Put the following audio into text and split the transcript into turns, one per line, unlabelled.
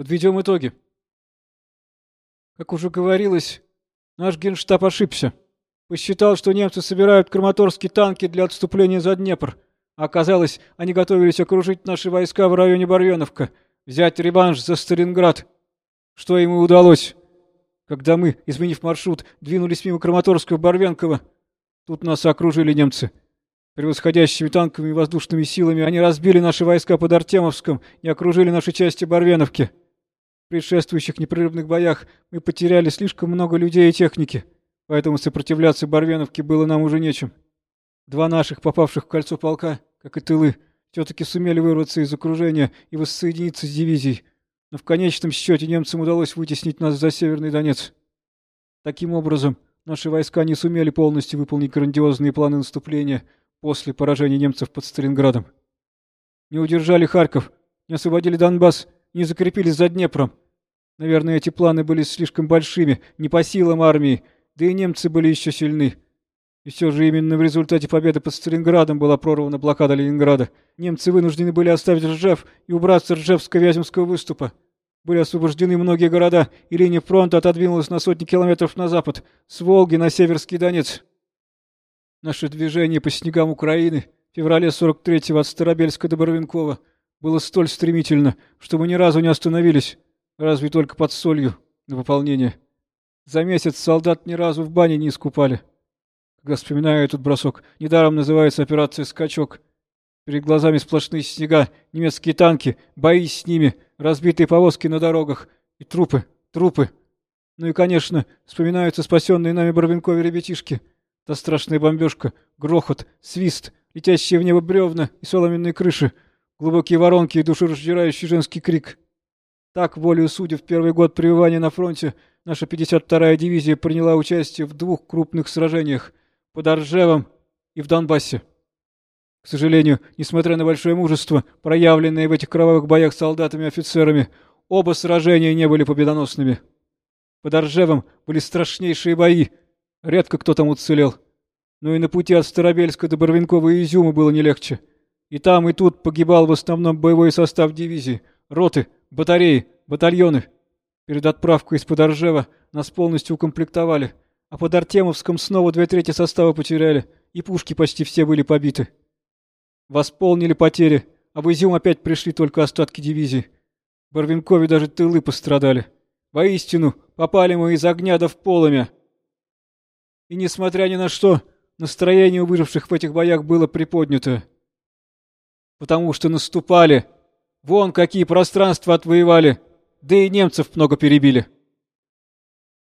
Подведем итоги. Как уже говорилось, наш генштаб ошибся. Посчитал, что немцы собирают краматорские танки для отступления за Днепр. А оказалось, они готовились окружить наши войска в районе Барвеновка, взять реванш за Сталинград. Что ему удалось? Когда мы, изменив маршрут, двинулись мимо Краматорского Барвенкова, тут нас окружили немцы. Превосходящими танковыми и воздушными силами они разбили наши войска под Артемовском и окружили наши части Барвеновки. Предшествующих непрерывных боях мы потеряли слишком много людей и техники, поэтому сопротивляться Барвеновке было нам уже нечем. Два наших, попавших в кольцо полка, как и тылы, все-таки сумели вырваться из окружения и воссоединиться с дивизией, но в конечном счете немцам удалось вытеснить нас за Северный Донец. Таким образом, наши войска не сумели полностью выполнить грандиозные планы наступления после поражения немцев под Сталинградом. Не удержали Харьков, не освободили Донбасс, не закрепились за Днепром. Наверное, эти планы были слишком большими, не по силам армии, да и немцы были еще сильны. И все же именно в результате победы под Сталинградом была прорвана блокада Ленинграда. Немцы вынуждены были оставить Ржев и убраться Ржевско-Вяземского выступа. Были освобождены многие города, и линия фронта отодвинулась на сотни километров на запад, с Волги на Северский Донец. Наше движение по снегам Украины в феврале 43-го от Старобельска до Боровенкова было столь стремительно, что мы ни разу не остановились, разве только под солью на пополнение. За месяц солдат ни разу в бане не искупали. Когда вспоминаю этот бросок, недаром называется операция «Скачок». Перед глазами сплошные снега, немецкие танки, бои с ними, разбитые повозки на дорогах и трупы, трупы. Ну и, конечно, вспоминаются спасенные нами Боровенкове ребятишки — Та страшная бомбежка, грохот, свист, летящие в небо бревна и соломенные крыши, глубокие воронки и душераздирающий женский крик. Так, волею судя, в первый год пребывания на фронте наша 52-я дивизия приняла участие в двух крупных сражениях под Оржевом и в Донбассе. К сожалению, несмотря на большое мужество, проявленное в этих кровавых боях солдатами и офицерами, оба сражения не были победоносными. Под Оржевом были страшнейшие бои, Редко кто там уцелел. Но и на пути от Старобельска до Барвинкова и Изюма было не легче. И там, и тут погибал в основном боевой состав дивизии, роты, батареи, батальоны. Перед отправкой из-под Оржева нас полностью укомплектовали, а под Артемовском снова две трети состава потеряли, и пушки почти все были побиты. Восполнили потери, а в Изюм опять пришли только остатки дивизии. В Барвинкове даже тылы пострадали. Воистину, попали мы из огня до в полымя. И, несмотря ни на что, настроение у выживших в этих боях было приподнято. Потому что наступали. Вон какие пространства отвоевали. Да и немцев много перебили.